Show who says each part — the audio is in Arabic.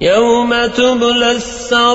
Speaker 1: يوم تبلى السرائر